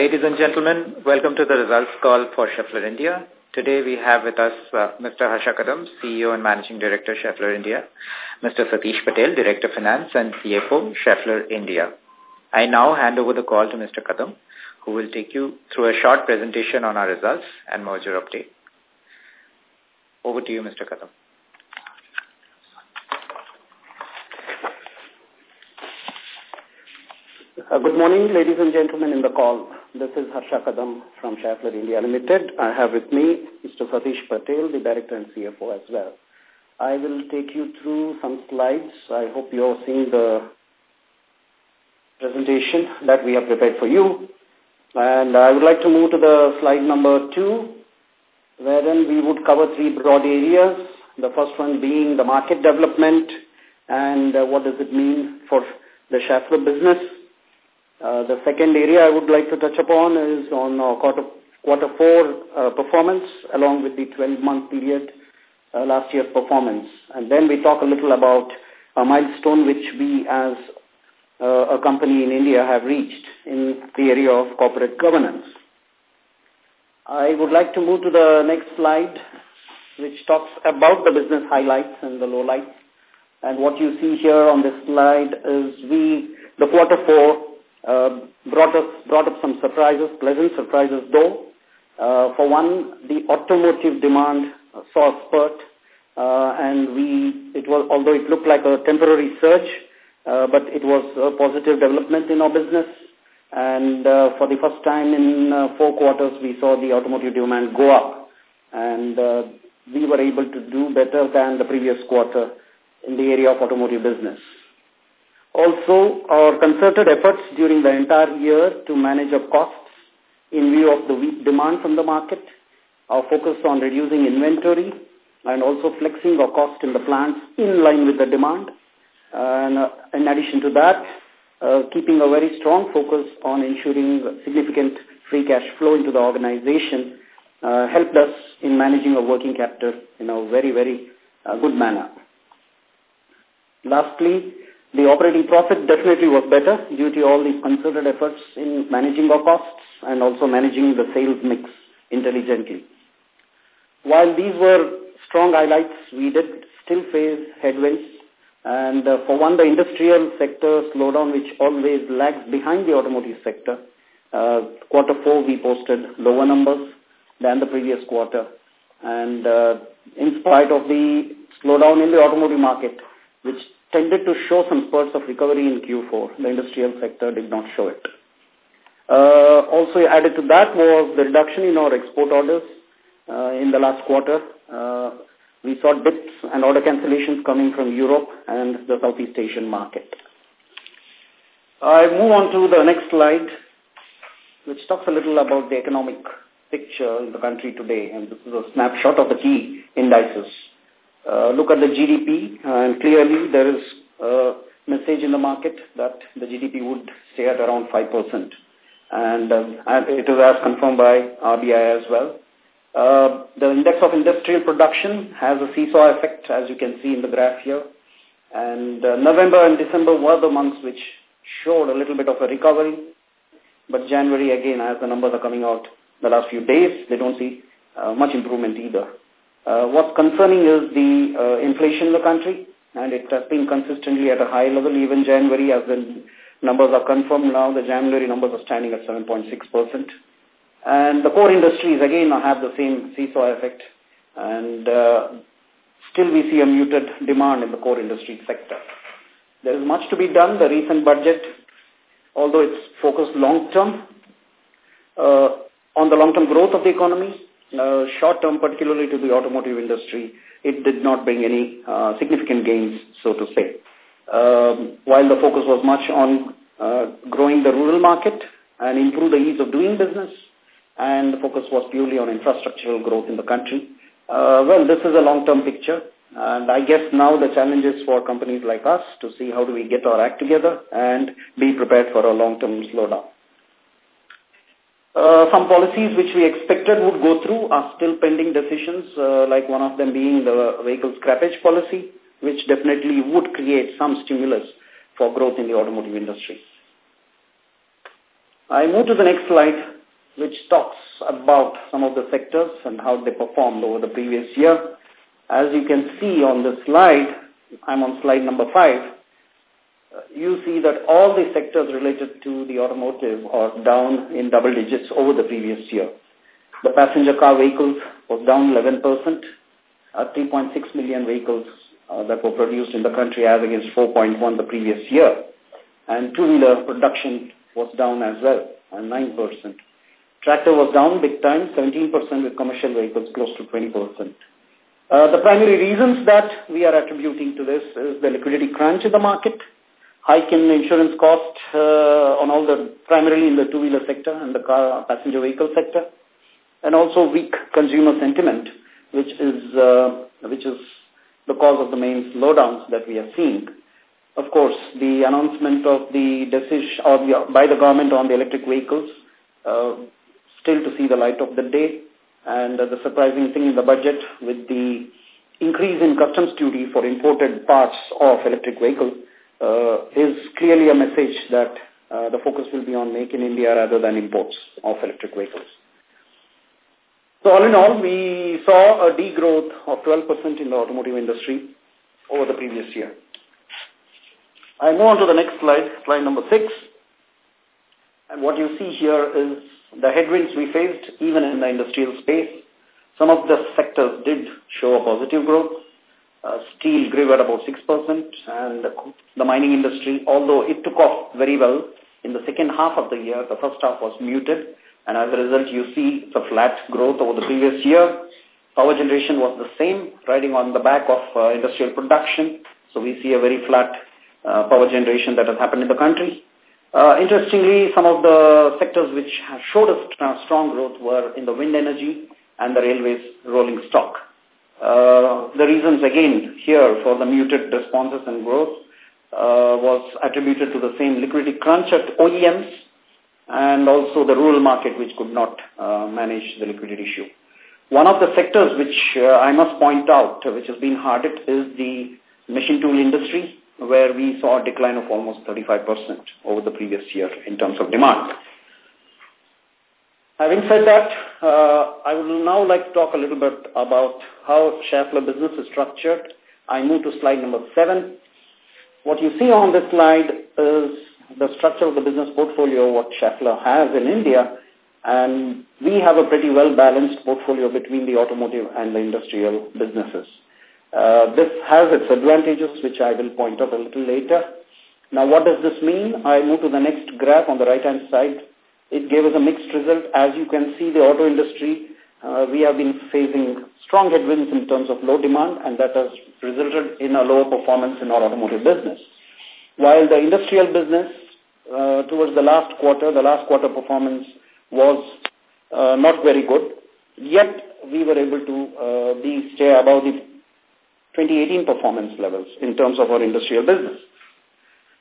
ladies and gentlemen, welcome to the results call for Schaeffler India. Today we have with us uh, Mr. Harsha Kadam, CEO and Managing Director, Schaeffler India, Mr. Satish Patel, Director Finance and CFO, Schaeffler India. I now hand over the call to Mr. Kadam, who will take you through a short presentation on our results and merger update. Over to you, Mr. Kadam. Uh, good morning, ladies and gentlemen in the call. This is Harsha Kadam from Schaeffler India Limited. I have with me Mr. Satish Patel, the Director and CFO as well. I will take you through some slides. I hope you are seeing the presentation that we have prepared for you. And I would like to move to the slide number two, wherein we would cover three broad areas. The first one being the market development and uh, what does it mean for the Schaeffler business. Uh, the second area I would like to touch upon is on uh, quarter, quarter four uh, performance along with the 12-month period uh, last year's performance. And then we talk a little about a milestone which we as uh, a company in India have reached in the area of corporate governance. I would like to move to the next slide, which talks about the business highlights and the lowlights. And what you see here on this slide is we, the quarter four uh, brought, us, brought up some surprises, pleasant surprises though. Uh, for one, the automotive demand saw a spurt, uh, and we, it was, although it looked like a temporary surge, uh, but it was a positive development in our business. And uh, for the first time in uh, four quarters, we saw the automotive demand go up. And uh, we were able to do better than the previous quarter in the area of automotive business. Also, our concerted efforts during the entire year to manage our costs in view of the weak demand from the market, our focus on reducing inventory and also flexing our cost in the plants in line with the demand. And uh, in addition to that, uh, keeping a very strong focus on ensuring significant free cash flow into the organization uh, helped us in managing our working capital in a very, very uh, good manner. Lastly, the operating profit definitely was better due to all the concerted efforts in managing our costs and also managing the sales mix intelligently. While these were strong highlights, we did still face headwinds. And uh, for one, the industrial sector slowdown, which always lags behind the automotive sector. Uh, quarter four, we posted lower numbers than the previous quarter. And uh, in spite of the slowdown in the automotive market, which tended to show some spurts of recovery in Q4. The industrial sector did not show it. Uh, also added to that was the reduction in our export orders uh, in the last quarter. Uh, we saw dips and order cancellations coming from Europe and the Southeast Asian market. I move on to the next slide, which talks a little about the economic picture in the country today, and this is a snapshot of the key indices. Uh, look at the GDP, and clearly there is a message in the market that the GDP would stay at around 5%. And, um, and it is as confirmed by RBI as well. Uh, the index of industrial production has a seesaw effect, as you can see in the graph here. And uh, November and December were the months which showed a little bit of a recovery. But January, again, as the numbers are coming out the last few days, they don't see uh, much improvement either. Uh, what's concerning is the uh, inflation in the country, and it has been consistently at a high level even January as the numbers are confirmed now. The January numbers are standing at 7.6%. And the core industries, again, have the same seesaw effect. And uh, still we see a muted demand in the core industry sector. There is much to be done. The recent budget, although it's focused long-term, uh, on the long-term growth of the economy, uh, short term, particularly to the automotive industry, it did not bring any uh, significant gains, so to say. Um, while the focus was much on uh, growing the rural market and improve the ease of doing business, and the focus was purely on infrastructural growth in the country. Uh, well, this is a long-term picture, and I guess now the challenge is for companies like us to see how do we get our act together and be prepared for a long-term slowdown. Uh, some policies which we expected would go through are still pending decisions, uh, like one of them being the vehicle scrappage policy, which definitely would create some stimulus for growth in the automotive industry. I move to the next slide, which talks about some of the sectors and how they performed over the previous year. As you can see on the slide, I'm on slide number five, you see that all the sectors related to the automotive are down in double digits over the previous year. The passenger car vehicles was down 11%, uh, 3.6 million vehicles uh, that were produced in the country as against 4.1 the previous year. And two-wheeler production was down as well, uh, 9%. Tractor was down big time, 17% with commercial vehicles close to 20%. Uh, the primary reasons that we are attributing to this is the liquidity crunch in the market, hike in insurance cost uh, on all the, primarily in the two-wheeler sector and the car passenger vehicle sector, and also weak consumer sentiment, which is, uh, which is the cause of the main slowdowns that we are seeing. Of course, the announcement of the decision or the, by the government on the electric vehicles uh, still to see the light of the day. And uh, the surprising thing in the budget with the increase in customs duty for imported parts of electric vehicles is clearly a message that uh, the focus will be on make in India rather than imports of electric vehicles. So all in all, we saw a degrowth of 12% in the automotive industry over the previous year. I move on to the next slide, slide number six. And what you see here is the headwinds we faced even in the industrial space. Some of the sectors did show a positive growth. Uh, steel grew at about 6% and the mining industry, although it took off very well in the second half of the year, the first half was muted and as a result you see the flat growth over the previous year. Power generation was the same, riding on the back of uh, industrial production. So we see a very flat uh, power generation that has happened in the country. Uh, interestingly, some of the sectors which showed a strong growth were in the wind energy and the railways rolling stock. Uh, the reasons again here for the muted responses and growth uh, was attributed to the same liquidity crunch at OEMs and also the rural market which could not uh, manage the liquidity issue. One of the sectors which uh, I must point out, which has been hard hit, is the machine tool industry, where we saw a decline of almost 35% over the previous year in terms of demand. Having said that, uh, I would now like to talk a little bit about how Schaeffler business is structured. I move to slide number seven. What you see on this slide is the structure of the business portfolio, what Schaeffler has in India, and we have a pretty well-balanced portfolio between the automotive and the industrial businesses. Uh, this has its advantages, which I will point out a little later. Now, what does this mean? I move to the next graph on the right-hand side. It gave us a mixed result. As you can see, the auto industry, uh, we have been facing strong headwinds in terms of low demand, and that has resulted in a lower performance in our automotive business. While the industrial business, uh, towards the last quarter, the last quarter performance was uh, not very good, yet we were able to uh, be stay above the 2018 performance levels in terms of our industrial business.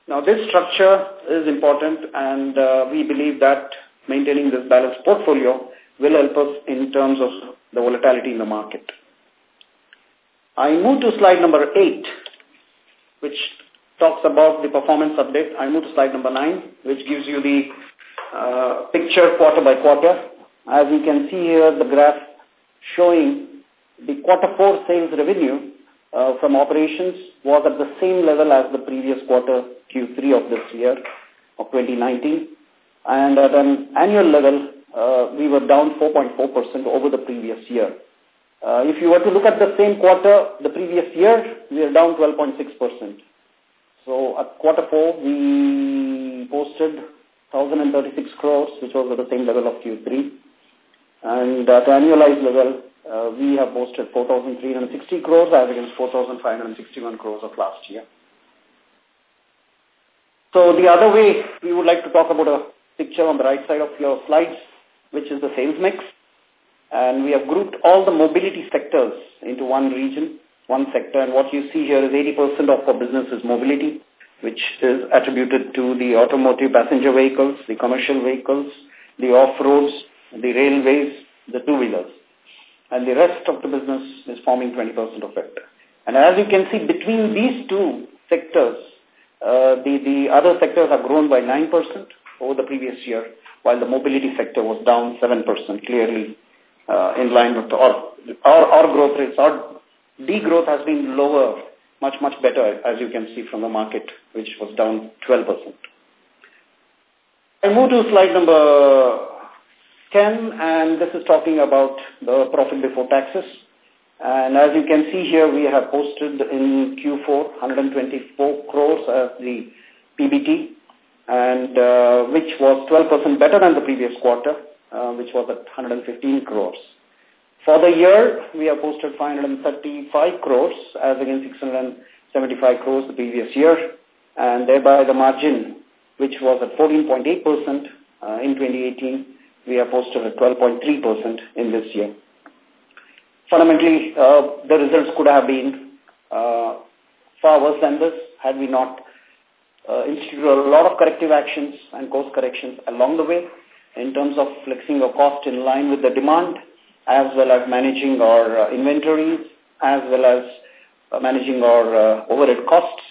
Now, this structure is important and uh, we believe that maintaining this balanced portfolio will help us in terms of the volatility in the market. I move to slide number eight, which talks about the performance update. I move to slide number nine, which gives you the uh, picture quarter by quarter. As you can see here, the graph showing the quarter four sales revenue uh, from operations was at the same level as the previous quarter Q3 of this year of 2019. And at an annual level, uh, we were down 4.4% over the previous year. Uh, if you were to look at the same quarter the previous year, we are down 12.6%. So at quarter four, we posted 1,036 crores, which was at the same level of Q3. And at annualized level, uh, we have posted 4,360 crores as against 4,561 crores of last year. So the other way we would like to talk about a picture on the right side of your slides, which is the sales mix. And we have grouped all the mobility sectors into one region, one sector. And what you see here is 80% of our business is mobility, which is attributed to the automotive passenger vehicles, the commercial vehicles, the off-roads, the railways, the two-wheelers and the rest of the business is forming 20% of it. And as you can see, between these two sectors, uh, the, the other sectors have grown by 9% over the previous year, while the mobility sector was down 7%, clearly uh, in line with our, our, our growth rates. Our degrowth has been lower, much, much better, as you can see from the market, which was down 12%. I move to slide number 10, and this is talking about the profit before taxes. And as you can see here, we have posted in Q4 124 crores as the PBT, and uh, which was 12% better than the previous quarter, uh, which was at 115 crores. For the year, we have posted 535 crores as against 675 crores the previous year, and thereby the margin, which was at 14.8% uh, in 2018, we have posted at 12.3% in this year fundamentally, uh, the results could have been uh, far worse than this had we not uh, instituted a lot of corrective actions and course corrections along the way in terms of flexing our cost in line with the demand as well as managing our uh, inventories as well as uh, managing our uh, overhead costs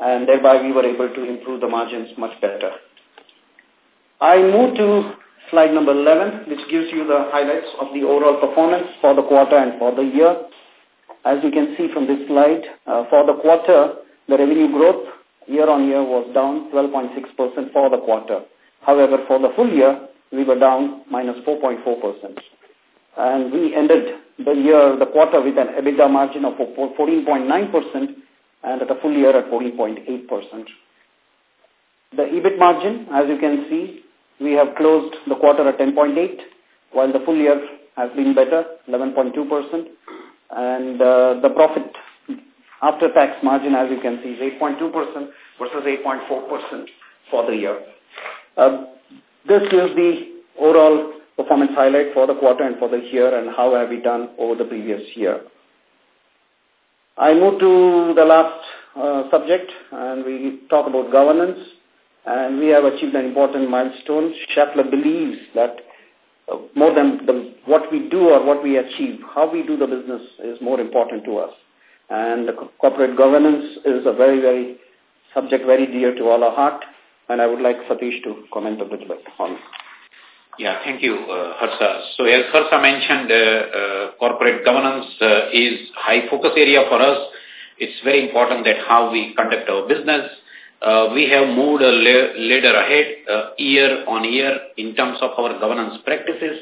and thereby we were able to improve the margins much better. I move to slide number 11, which gives you the highlights of the overall performance for the quarter and for the year. As you can see from this slide, uh, for the quarter, the revenue growth year-on-year was down 12.6% for the quarter. However, for the full year, we were down minus 4.4%. And we ended the year, the quarter with an EBITDA margin of 14.9% and at a full year at 14.8%. The EBIT margin, as you can see, we have closed the quarter at 10.8, while the full year has been better, 11.2%. And uh, the profit after tax margin, as you can see, is 8.2% versus 8.4% for the year. Uh, this gives the overall performance highlight for the quarter and for the year and how have we done over the previous year. I move to the last uh, subject and we talk about governance and we have achieved an important milestone. Schaeffler believes that uh, more than the, what we do or what we achieve, how we do the business is more important to us. And the corporate governance is a very, very subject very dear to all our heart. And I would like Satish to comment a little bit on it. yeah, thank you, uh, Harsha. So as Harsha mentioned, uh, uh, corporate governance uh, is high focus area for us. It's very important that how we conduct our business, we have moved a ladder ahead uh, year on year in terms of our governance practices.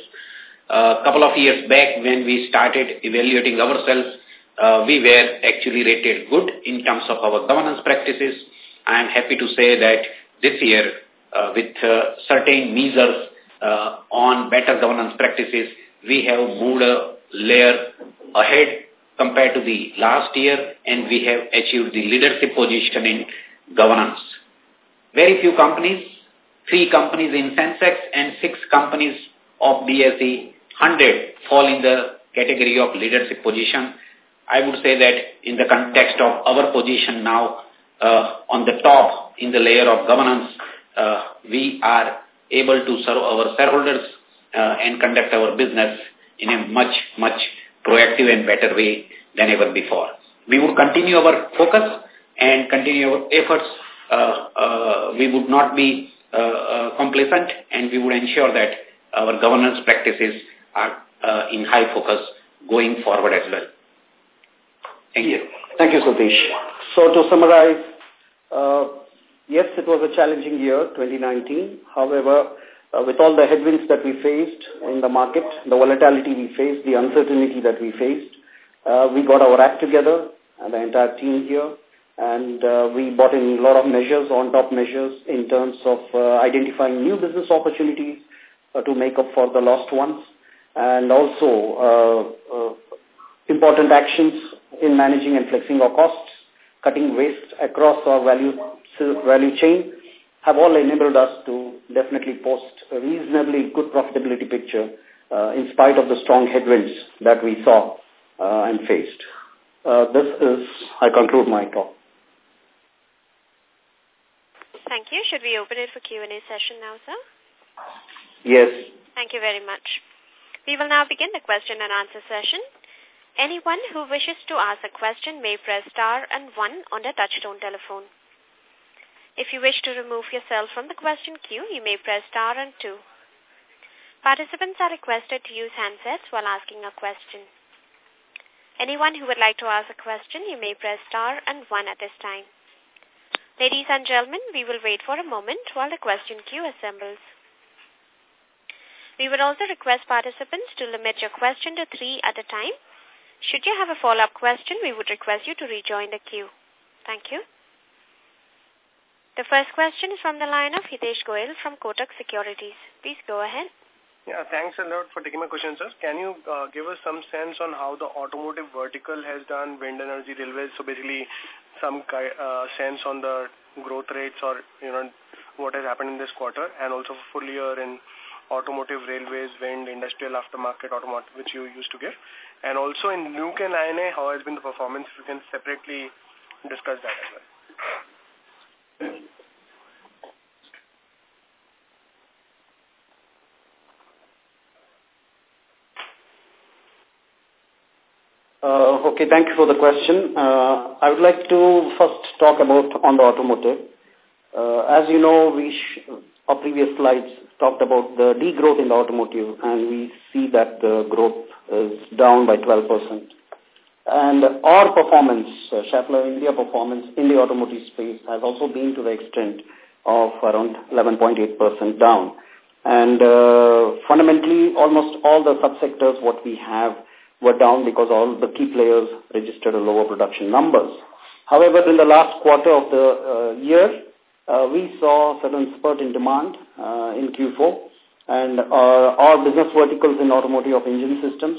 A uh, couple of years back when we started evaluating ourselves, uh, we were actually rated good in terms of our governance practices. I am happy to say that this year, uh, with uh, certain measures uh, on better governance practices, we have moved a layer ahead compared to the last year and we have achieved the leadership position in governance. Very few companies, three companies in Sensex and six companies of BSE 100 fall in the category of leadership position. I would say that in the context of our position now uh, on the top in the layer of governance, uh, we are able to serve our shareholders uh, and conduct our business in a much, much proactive and better way than ever before. We will continue our focus and continue our efforts, uh, uh, we would not be uh, complacent and we would ensure that our governance practices are in high focus going forward as well. Thank you. Thank you, Satish. So to summarize, uh, yes, it was a challenging year, 2019. However, uh, with all the headwinds that we faced in the market, the volatility we faced, the uncertainty that we faced, uh, we got our act together, and the entire team here, and uh, we brought in a lot of measures, on-top measures, in terms of uh, identifying new business opportunities uh, to make up for the lost ones, and also uh, uh, important actions in managing and flexing our costs, cutting waste across our value, value chain, have all enabled us to definitely post a reasonably good profitability picture uh, in spite of the strong headwinds that we saw uh, and faced. Uh, this is, I conclude my talk. Thank you. Should we open it for Q&A session now, sir? Yes. Thank you very much. We will now begin the question and answer session. Anyone who wishes to ask a question may press star and one on their touchtone telephone. If you wish to remove yourself from the question queue, you may press star and two. Participants are requested to use handsets while asking a question. Anyone who would like to ask a question, you may press star and one at this time. Ladies and gentlemen, we will wait for a moment while the question queue assembles. We would also request participants to limit your question to three at a time. Should you have a follow-up question, we would request you to rejoin the queue. Thank you. The first question is from the line of Hitesh Goel from Kotak Securities. Please go ahead. Yeah, thanks a lot for taking my question, sir. Can you uh, give us some sense on how the automotive vertical has done, wind energy, railways, so basically some uh, sense on the growth rates or, you know, what has happened in this quarter and also full year in automotive, railways, wind, industrial aftermarket, automotive, which you used to give. And also in LuK and INA, how has been the performance? If you can separately discuss that as well. Uh, okay, thank you for the question. Uh, I would like to first talk about on the automotive. Uh, as you know, we our previous slides talked about the degrowth in the automotive, and we see that the growth is down by 12%. And our performance, uh, Schaeffler India performance in the automotive space has also been to the extent of around 11.8% down. And uh, fundamentally, almost all the subsectors what we have were down because all the key players registered a lower production numbers. However, in the last quarter of the uh, year, uh, we saw a certain spurt in demand uh, in Q4, and our, our business verticals in automotive of engine systems,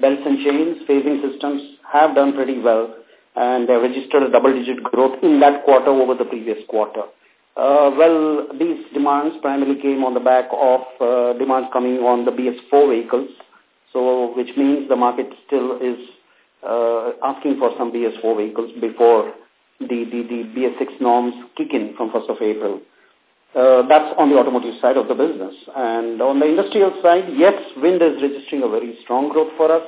belts and chains, phasing systems have done pretty well, and they registered a double-digit growth in that quarter over the previous quarter. Uh, well, these demands primarily came on the back of uh, demands coming on the BS4 vehicles, so which means the market still is uh, asking for some BS4 vehicles before the, the, the BS6 norms kick in from 1st of April. Uh, that's on the automotive side of the business. And on the industrial side, yes, wind is registering a very strong growth for us,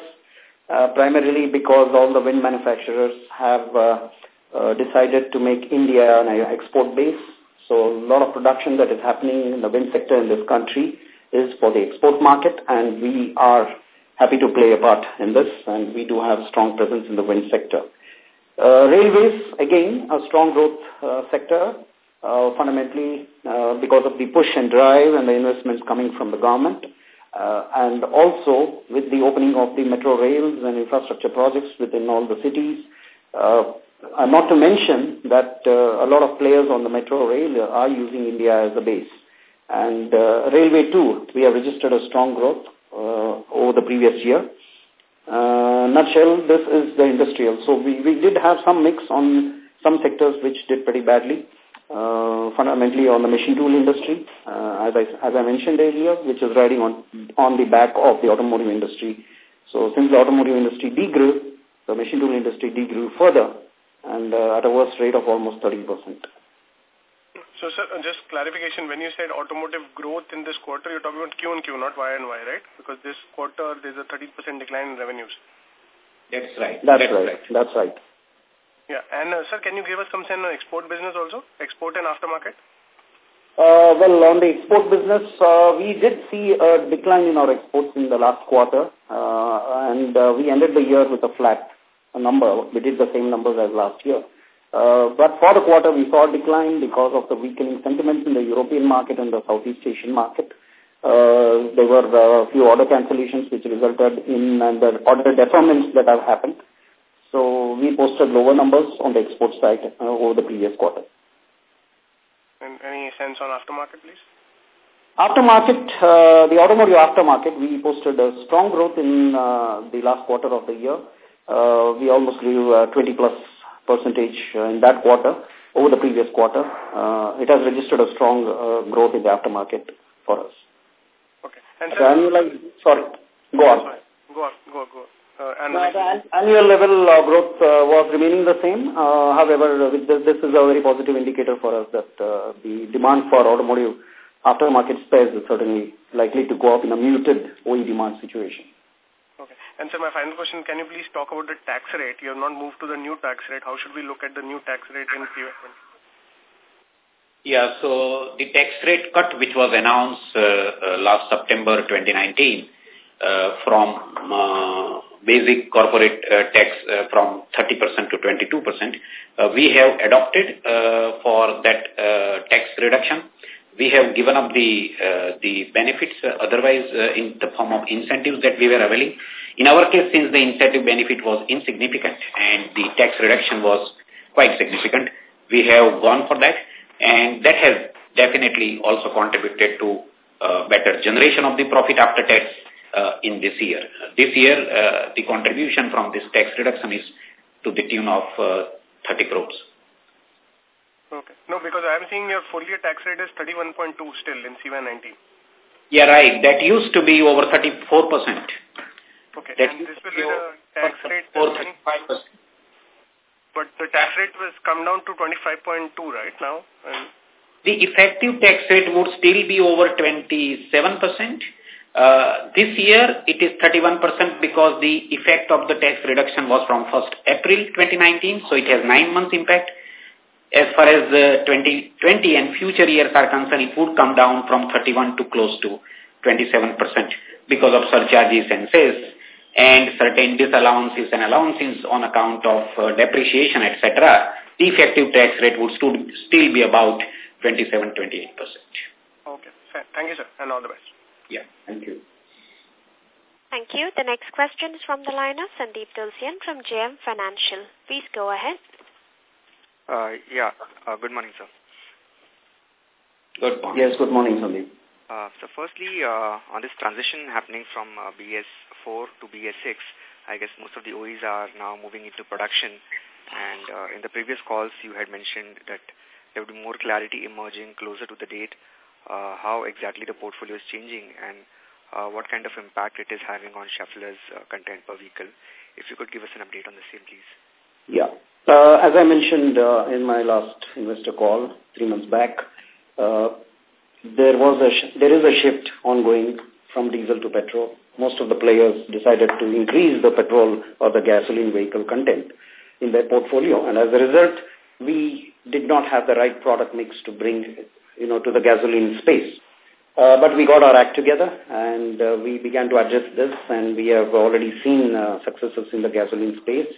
uh, primarily because all the wind manufacturers have uh, uh, decided to make India an export base. So a lot of production that is happening in the wind sector in this country is for the export market, and we are happy to play a part in this, and we do have strong presence in the wind sector. Uh, railways, again, a strong growth uh, sector, uh, fundamentally uh, because of the push and drive and the investments coming from the government. Uh, and also with the opening of the metro rails and infrastructure projects within all the cities. Uh, not to mention that a lot of players on the metro rail are using India as a base. And railway too, we have registered a strong growth over the previous year. Uh, nutshell, this is the industrial. So we, we did have some mix on some sectors which did pretty badly uh, fundamentally on the machine tool industry, uh, as, I, as I mentioned earlier, which is riding on, on the back of the automotive industry. So since the automotive industry degrew, the machine tool industry degrew further and uh, at a worse rate of almost 30%. So, sir, just clarification, when you said automotive growth in this quarter, you're talking about Q and Q, not Y and Y, right? Because this quarter, there's a 30% decline in revenues. That's right. That's, That's right. right. That's right. Yeah. And, uh, sir, can you give us some sense on export business also? Export and aftermarket? Uh, well, on the export business, uh, we did see a decline in our exports in the last quarter, uh, and uh, we ended the year with a flat number. We did the same numbers as last year. Uh, but for the quarter, we saw a decline because of the weakening sentiments in the European market and the Southeast Asian market. Uh, there were a few order cancellations which resulted in uh, the order deferments that have happened. So we posted lower numbers on the export side uh, over the previous quarter. And any sense on aftermarket, please? Aftermarket, uh, the automotive aftermarket, we posted a strong growth in uh, the last quarter of the year. Uh, we almost grew uh, 20 plus percentage uh, in that quarter over the previous quarter. Uh, it has registered a strong uh, growth in the aftermarket for us. Okay. And so, annual, sorry, go on. Sorry. Go on, go, on, go. Uh, the annual level uh, growth uh, was remaining the same. Uh, however, with this, this is a very positive indicator for us that uh, the demand for automotive aftermarket spares is certainly likely to go up in a muted OE demand situation. And so my final question, can you please talk about the tax rate? You have not moved to the new tax rate. How should we look at the new tax rate in Yeah, so the tax rate cut which was announced uh, uh, last September 2019 uh, from uh, basic corporate uh, tax uh, from 30% to 22%, uh, we have adopted for that tax reduction. We have given up the the benefits otherwise in the form of incentives that we were availing. In our case, since the incentive benefit was insignificant and the tax reduction was quite significant, we have gone for that and that has definitely also contributed to uh, better generation of the profit after tax uh, in this year. This year, uh, the contribution from this tax reduction is to the tune of uh, 30 crores. Okay. No, because I am seeing your full year tax rate is 31.2 still in CY19. Yeah, right. That used to be over 34%. Okay. That and this will be the tax rate. 35%. But the tax rate was come down to 25.2 right now. And the effective tax rate would still be over 27%. Uh, this year, it is 31% because the effect of the tax reduction was from 1st April 2019, so it has nine months impact. As far as uh, 2020 and future years are concerned, it would come down from 31 to close to 27% because of surcharges and sales and certain disallowances and allowances on account of uh, depreciation, etc., the effective tax rate would still, still be about 27-28%. Okay. Thank you, sir, and all the best. Yeah, thank you. Thank you. The next question is from the line of Sandeep Tulsian from JM Financial. Please go ahead. Uh, yeah, uh, good morning, sir. Good morning. Yes, good morning, Sandeep. Uh, so firstly, uh, on this transition happening from uh, BS4 to BS6, I guess most of the OEs are now moving into production. And uh, in the previous calls, you had mentioned that there would be more clarity emerging closer to the date, uh, how exactly the portfolio is changing and uh, what kind of impact it is having on Schaeffler's uh, content per vehicle. If you could give us an update on the same, please. Yeah. Uh, as I mentioned uh, in my last investor call three months back, uh, there was a there is a shift ongoing from diesel to petrol. Most of the players decided to increase the petrol or the gasoline vehicle content in their portfolio, and as a result, we did not have the right product mix to bring, you know, to the gasoline space. Uh, but we got our act together and uh, we began to adjust this and we have already seen uh, successes in the gasoline space.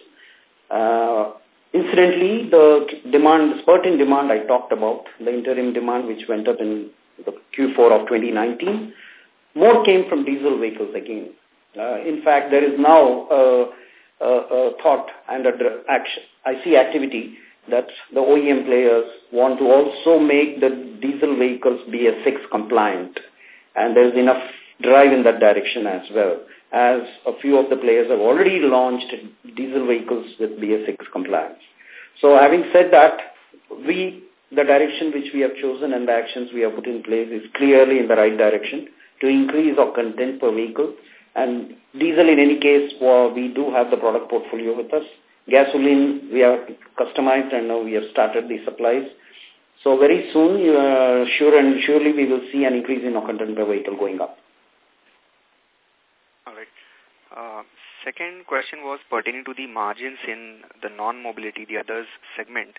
Uh, incidentally, the demand, spurt in demand I talked about, the interim demand which went up in the Q4 of 2019, more came from diesel vehicles again. Uh, in fact, there is now a, thought and a action. I see activity that the OEM players want to also make the diesel vehicles BS6 compliant. And there's enough drive in that direction as well, as a few of the players have already launched diesel vehicles with BS6 compliance. So having said that, we the direction which we have chosen and the actions we have put in place is clearly in the right direction to increase our content per vehicle. And diesel, in any case, we do have the product portfolio with us. Gasoline, we have customized and now we have started the supplies. So very soon, uh, sure and surely we will see an increase in our content per vehicle going up. All right. Uh, second question was pertaining to the margins in the non-mobility, the others segment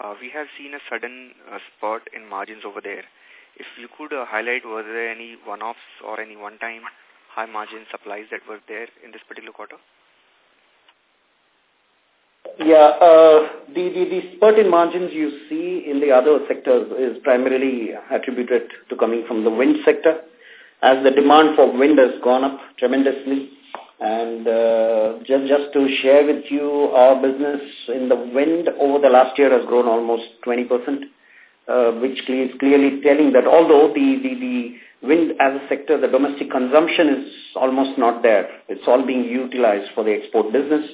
uh, we have seen a sudden uh, spurt in margins over there. If you could uh, highlight, were there any one-offs or any one-time high margin supplies that were there in this particular quarter? Yeah, uh, the, the, the spurt in margins you see in the other sectors is primarily attributed to coming from the wind sector. As the demand for wind has gone up tremendously, and uh, just, just to share with you, our business in the wind over the last year has grown almost 20%, uh, which is clearly telling that although the, the, the wind as a sector, the domestic consumption is almost not there. It's all being utilized for the export business.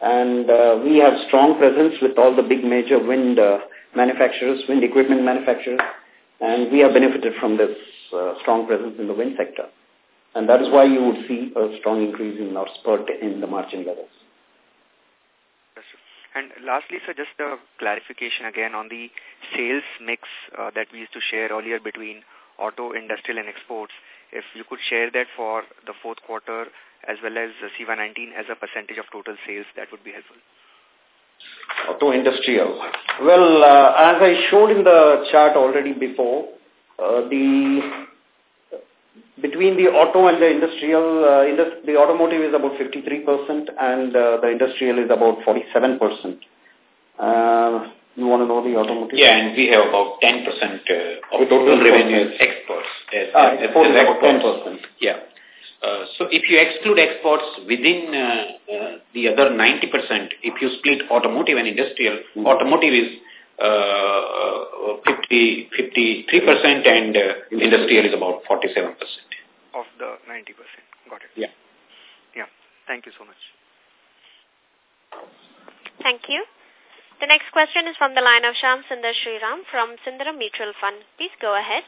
And uh, we have strong presence with all the big major wind uh, manufacturers, wind equipment manufacturers, and we have benefited from this uh, strong presence in the wind sector. And that is why you would see a strong increase in our spurt in the margin levels. And lastly, sir, just a clarification again on the sales mix uh, that we used to share earlier between auto, industrial and exports. If you could share that for the fourth quarter as well as CY19 as a percentage of total sales, that would be helpful. auto industrial. Well, uh, as I showed in the chart already before, uh, the between the auto and the industrial, uh, the automotive is about 53% and uh, the industrial is about 47%. Uh, you want to know the automotive? Yeah, and we have about 10% uh, of total revenue exports. As, ah, as, as exports. 10%. Yeah. Uh, so if you exclude exports within uh, uh, the other 90%, if you split automotive and industrial, mm -hmm. automotive is 50, 53% and uh, industrial is about 47%. Of the 90%. Got it. Yeah. Yeah. Thank you so much. Thank you. The next question is from the line of Sham Sundar Sriram from Sundaram Mutual Fund. Please go ahead.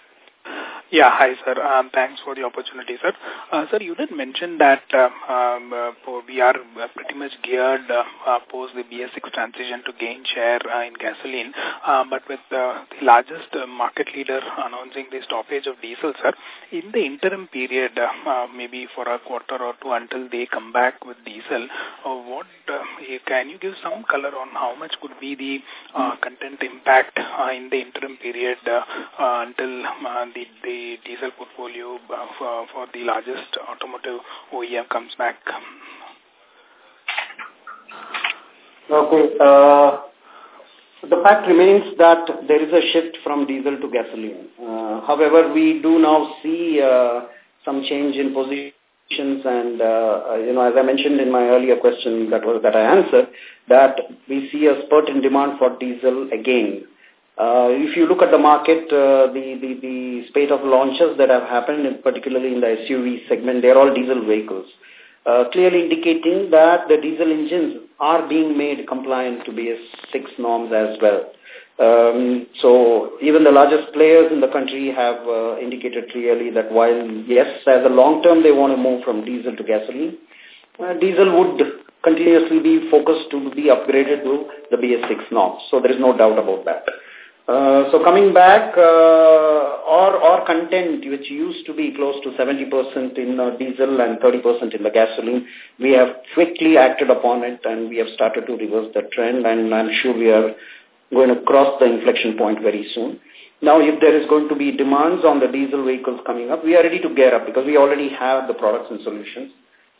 Yeah, hi, sir. Um, thanks for the opportunity, sir. Uh, sir, you did mention that uh, um, uh, we are pretty much geared uh, uh, post the BS6 transition to gain share uh, in gasoline, uh, but with uh, the largest uh, market leader announcing the stoppage of diesel, sir, in the interim period, uh, uh, maybe for a quarter or two until they come back with diesel, uh, what uh, can you give some color on how much could be the uh, content impact uh, in the interim period uh, uh, until uh, the, the diesel portfolio uh, for, for the largest automotive OEM comes back? Okay. Uh, the fact remains that there is a shift from diesel to gasoline. Uh, however, we do now see uh, some change in positions and, uh, you know, as I mentioned in my earlier question that was that I answered, that we see a spurt in demand for diesel again. Uh, if you look at the market, uh, the, the, the spate of launches that have happened, particularly in the SUV segment, they're all diesel vehicles, uh, clearly indicating that the diesel engines are being made compliant to BS6 norms as well. Um, so even the largest players in the country have uh, indicated clearly that while, yes, as a long term they want to move from diesel to gasoline, uh, diesel would continuously be focused to be upgraded to the BS6 norms. So there is no doubt about that. Uh, so coming back, uh, our, our content, which used to be close to 70% in uh, diesel and 30% in the gasoline, we have quickly acted upon it and we have started to reverse the trend and I'm sure we are going to cross the inflection point very soon. Now, if there is going to be demands on the diesel vehicles coming up, we are ready to gear up because we already have the products and solutions.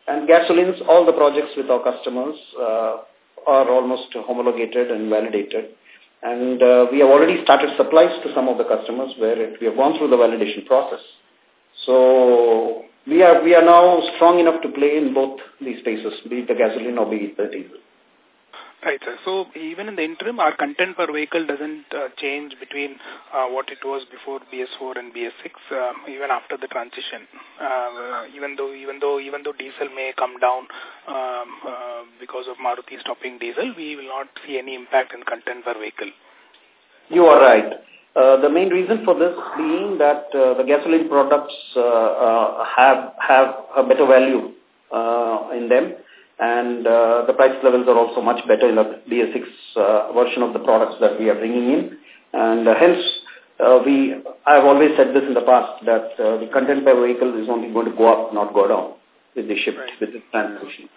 And gasolines, all the projects with our customers uh, are almost homologated and validated. And uh, we have already started supplies to some of the customers where it, we have gone through the validation process. So we are, we are now strong enough to play in both these spaces, be it the gasoline or be it the diesel. Right, sir. So even in the interim, our content per vehicle doesn't uh, change between uh, what it was before BS4 and BS6, uh, even after the transition. Uh, even though, even though, even though diesel may come down um, uh, because of Maruti stopping diesel, we will not see any impact in content per vehicle. You are right. Uh, the main reason for this being that the gasoline products have have a better value in them and uh, the price levels are also much better in the BS6 uh, version of the products that we are bringing in. And uh, hence, uh, we, I've always said this in the past, that uh, the content per vehicle is only going to go up, not go down with the shift, right. with the transition.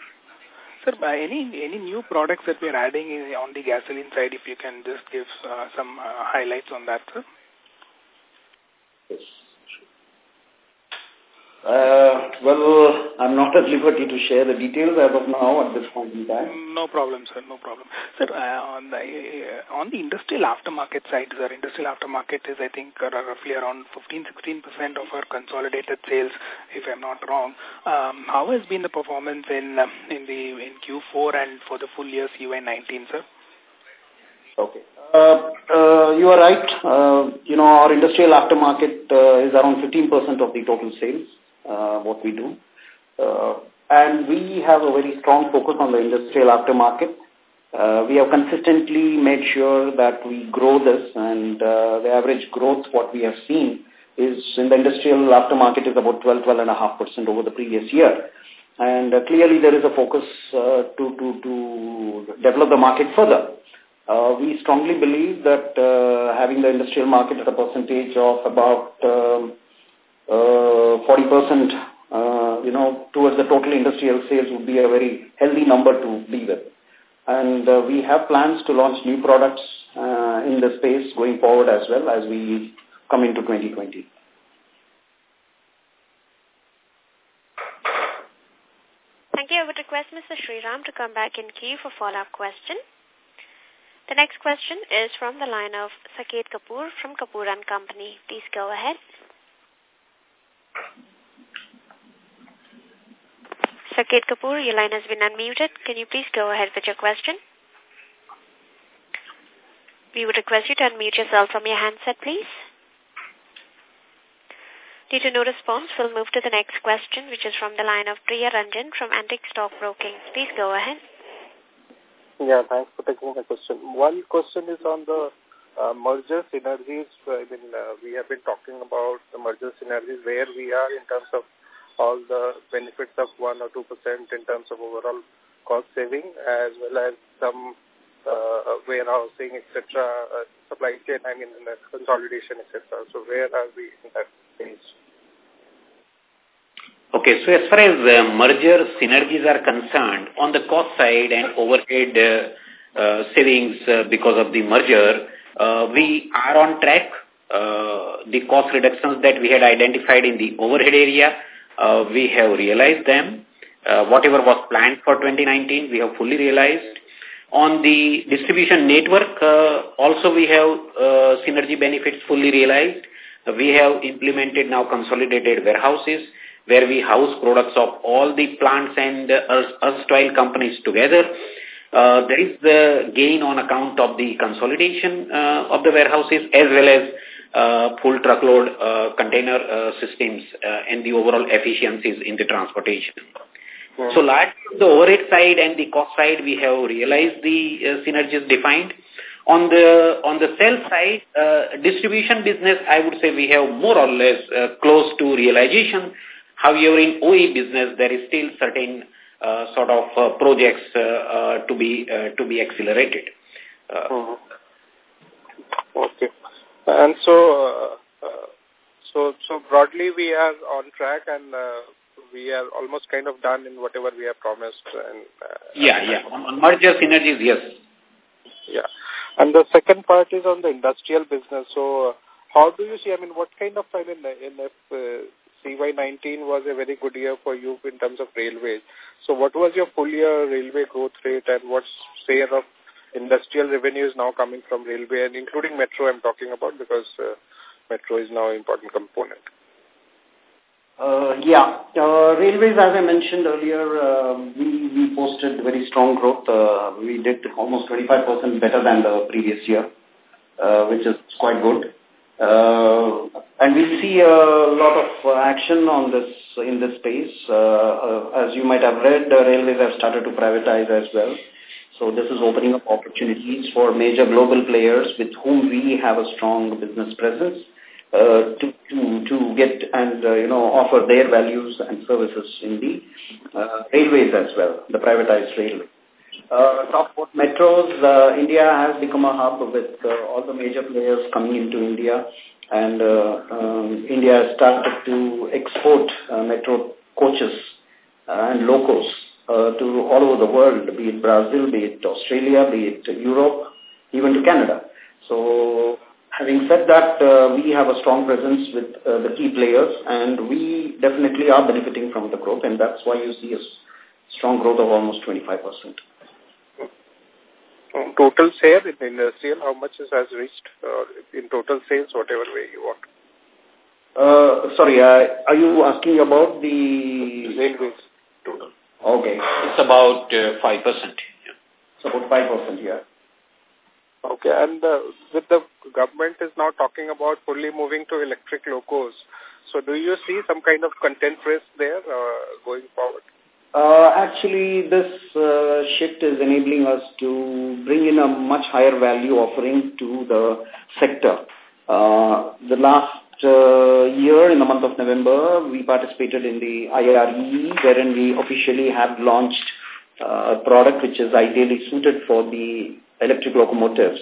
Sir, any any new products that we are adding on the gasoline side, if you can just give uh, some uh, highlights on that, sir? Yes. Uh, well, I'm not at liberty to share the details as of now at this point in time. No problem, sir. No problem. Sir, uh, on the uh, on the industrial aftermarket side, sir, industrial aftermarket is, I think, uh, roughly around 15-16% of our consolidated sales, if I'm not wrong. Um, how has been the performance in uh, in the in Q4 and for the full year CY19, sir? Okay. Uh, uh, you are right. Uh, you know, our industrial aftermarket uh, is around 15% of the total sales uh, what we do. Uh, and we have a very strong focus on the industrial aftermarket. Uh, we have consistently made sure that we grow this and uh, the average growth what we have seen is in the industrial aftermarket is about 12, 12.5% over the previous year. And uh, clearly there is a focus uh, to, to, to develop the market further. Uh, we strongly believe that uh, having the industrial market at a percentage of about um, 40%, uh, uh, you know, towards the total industrial sales would be a very healthy number to be with. And uh, we have plans to launch new products in the space going forward as well as we come into 2020. Thank you. I would request Mr. Sriram to come back in queue for follow-up question. The next question is from the line of Saket Kapoor from Kapoor and Company. Please go ahead. Saket Kapoor, your line has been unmuted. Can you please go ahead with your question? We would request you to unmute yourself from your handset, please. Due to no response, we'll move to the next question, which is from the line of Priya Ranjan from Antique Stock Broking. Please go ahead. Yeah, thanks for taking my question. One question is on the uh, merger synergies. I mean, uh, we have been talking about the merger synergies, where we are in terms of all the benefits of 1 or 2% in terms of overall cost saving, as well as some uh, warehousing, etc., uh, supply chain, I mean, consolidation, etc. So where are we in that phase? Okay, so as far as uh, merger synergies are concerned, on the cost side and overhead uh, uh, savings uh, because of the merger, uh, we are on track. Uh, the cost reductions that we had identified in the overhead area, uh, we have realized them. Uh, whatever was planned for 2019, we have fully realized. On the distribution network, uh, also we have uh, synergy benefits fully realized. we have implemented now consolidated warehouses where we house products of all the plants and uh, erstwhile companies together. Uh, there is the gain on account of the consolidation uh, of the warehouses as well as uh, full truckload uh, container uh, systems uh, and the overall efficiencies in the transportation. Yeah. So largely the overhead side and the cost side, we have realized the uh, synergies defined. On the on the sales side, uh, distribution business, I would say we have more or less uh, close to realization. However, in OE business, there is still certain uh, sort of uh, projects uh, uh, to be uh, to be accelerated. Uh, mm -hmm. Okay, and so uh, uh, so so broadly we are on track and uh, we are almost kind of done in whatever we have promised. And uh, yeah, yeah, on, merger synergies, yes. Yeah, and the second part is on the industrial business. So. Uh, how do you see, I mean, what kind of, I mean, in if uh, CY19 was a very good year for you in terms of railways. So what was your full year railway growth rate and what share of industrial revenue is now coming from railway and including metro I'm talking about because uh, metro is now an important component. Uh, yeah, uh, railways, as I mentioned earlier, uh, we, we posted very strong growth. Uh, we did almost 25% better than the previous year, uh, which is quite good. Uh, and we see a lot of uh, action on this in this space. Uh, uh, as you might have read, the railways have started to privatize as well. So this is opening up opportunities for major global players with whom we have a strong business presence uh, to, to, to get and, uh, you know, offer their values and services in the uh, railways as well, the privatized railways. Uh, talk about metros, uh, India has become a hub with uh, all the major players coming into India and uh, um, India has started to export uh, metro coaches uh, and locos uh, to all over the world, be it Brazil, be it Australia, be it Europe, even to Canada. So having said that, uh, we have a strong presence with uh, the key players and we definitely are benefiting from the growth and that's why you see a strong growth of almost 25 percent total share in industrial, how much has reached uh, in total sales, whatever way you want? Uh, sorry, uh, are you asking about the... Railways total. Okay. It's about uh, 5%. Yeah. It's about 5%, yeah. Okay, and uh, with the government is now talking about fully moving to electric locos. So do you see some kind of content risk there uh, going forward? Uh, actually, this uh, shift is enabling us to bring in a much higher value offering to the sector. Uh, the last uh, year, in the month of November, we participated in the IRE, wherein we officially have launched uh, a product which is ideally suited for the electric locomotives.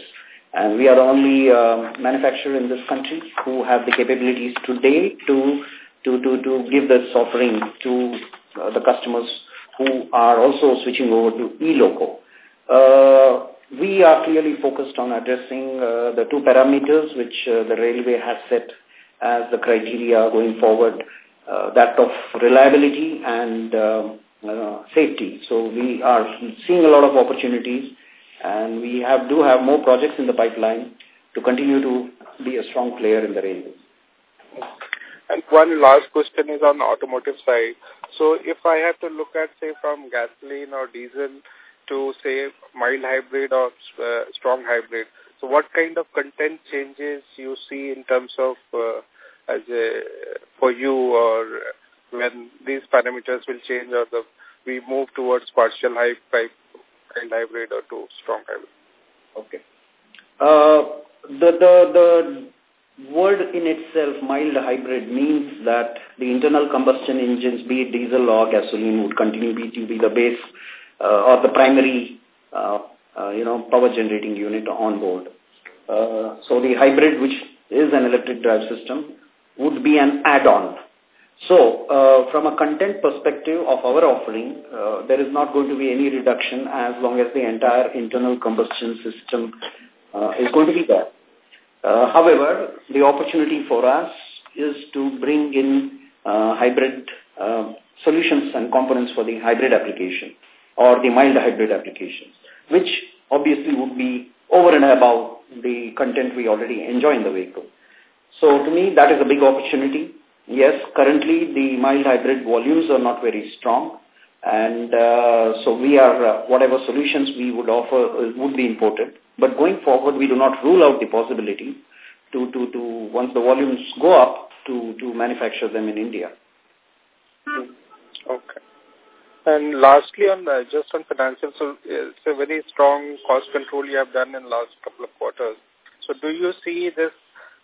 And we are the only uh, manufacturer in this country who have the capabilities today to to to to give this offering to uh, the customers who are also switching over to e-loco. Uh, we are clearly focused on addressing uh, the two parameters which uh, the railway has set as the criteria going forward, uh, that of reliability and uh, uh, safety. So we are seeing a lot of opportunities and we have do have more projects in the pipeline to continue to be a strong player in the railway. And one last question is on automotive side. So if I have to look at, say, from gasoline or diesel to, say, mild hybrid or uh, strong hybrid, so what kind of content changes you see in terms of uh, as a, for you or when these parameters will change or the we move towards partial type mild hybrid or to strong hybrid? Okay. Uh, the, the, the word in itself, mild hybrid, means that the internal combustion engines, be it diesel or gasoline, would continue to be the base uh, or the primary, uh, uh, you know, power generating unit on board. Uh, so the hybrid, which is an electric drive system, would be an add-on. So, uh, from a content perspective of our offering, uh, there is not going to be any reduction as long as the entire internal combustion system uh, is going to be there. Uh, however, the opportunity for us is to bring in uh, hybrid uh, solutions and components for the hybrid application or the mild hybrid applications, which obviously would be over and above the content we already enjoy in the vehicle. So to me, that is a big opportunity. Yes, currently the mild hybrid volumes are not very strong. And uh, so we are, uh, whatever solutions we would offer uh, would be imported. But going forward, we do not rule out the possibility to, to, to once the volumes go up, to, to manufacture them in India. Okay. And lastly, on uh, just on financials, so it's a very strong cost control you have done in the last couple of quarters. So do you see this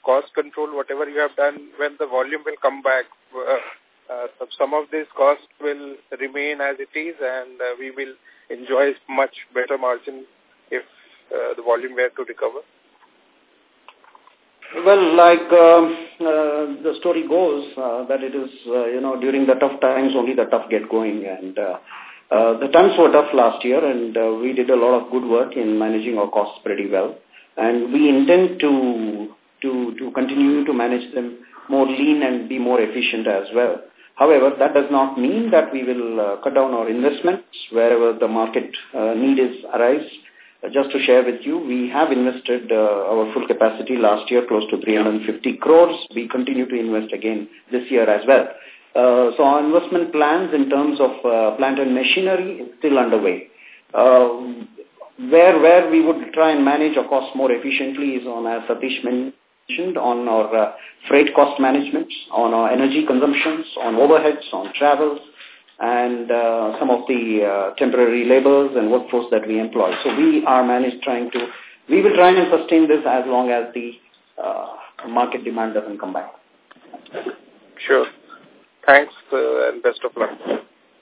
cost control, whatever you have done, when the volume will come back, uh, uh, some of these costs will remain as it is and uh, we will enjoy much better margin if uh, the volume were to recover? Well, like uh, uh, the story goes, uh, that it is, uh, you know, during the tough times only the tough get going. And uh, the times were tough last year and we did a lot of good work in managing our costs pretty well. And we intend to, to, to continue to manage them more lean and be more efficient as well. However, that does not mean that we will uh, cut down our investments wherever the market uh, need is arise. Uh, just to share with you, we have invested uh, our full capacity last year close to 350 crores. We continue to invest again this year as well. Uh, so our investment plans in terms of plant and machinery is still underway. Uh, where where we would try and manage our costs more efficiently is on, as Satish mentioned, on our freight cost management, on our energy consumptions, on overheads, on travels, and uh, some of the uh, temporary labors and workforce that we employ. So we are managed trying to, we will try and sustain this as long as the uh, market demand doesn't come back. Sure. Thanks uh, and best of luck.